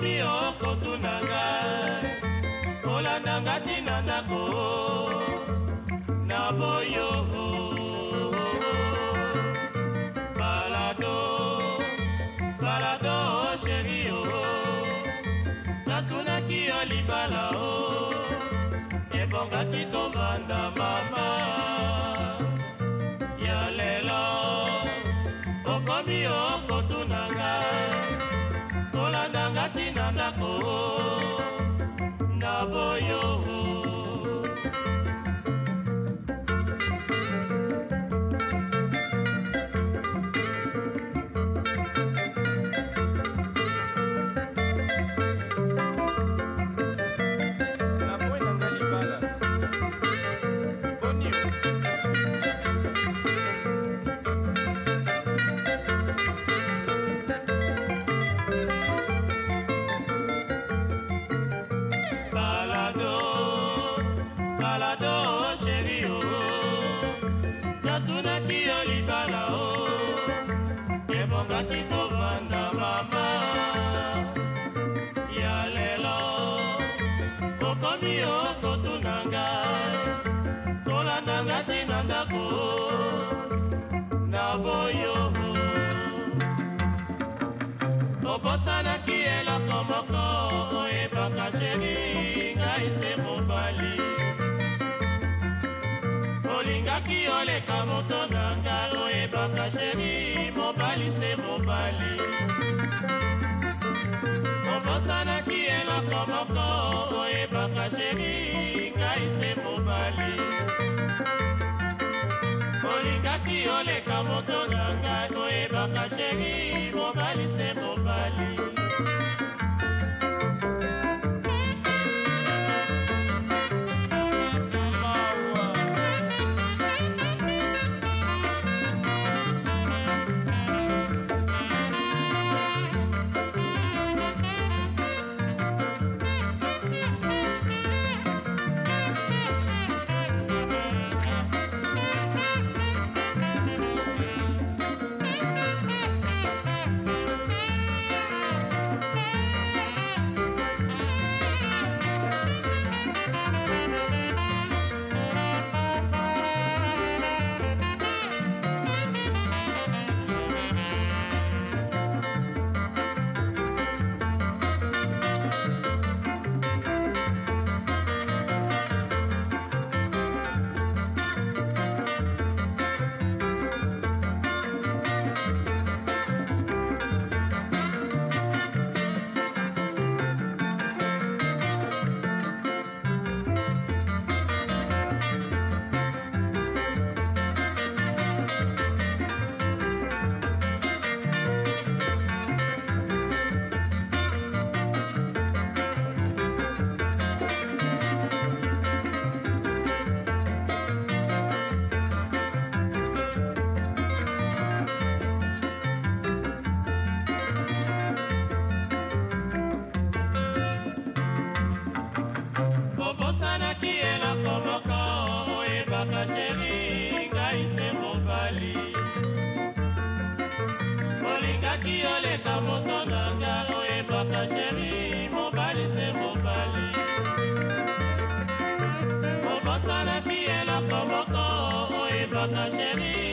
olobi okotunanga kolandanga ntina ndako na boyo balado balado sheri o natunaki yo libala o ebongaki tovandama ndako balado sheri o oh. natunaki yo libala o oh. ebongaki kovanda mama ya lelo okomi yo kotuna ngai tolandanga tina ndako na boyo obosanaki eloko moko kaka sheri mobali se mobali obosanaki eloko moko oyebaka sheri ngai se mobali olingaki oleka moto na ngai oyebaka sheri mobali se mobali soki oleka moto nanga oyebaka sheri mobali se mobali obosalaki eloko moko oyebaka sheri